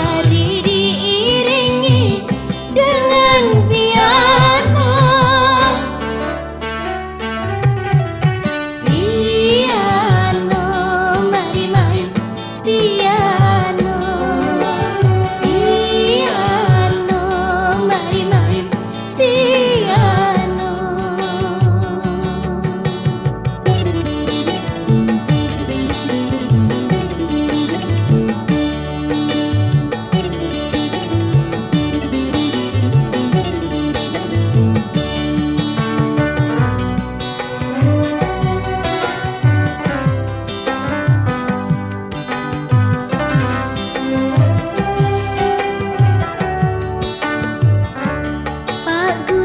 Menari 唱歌。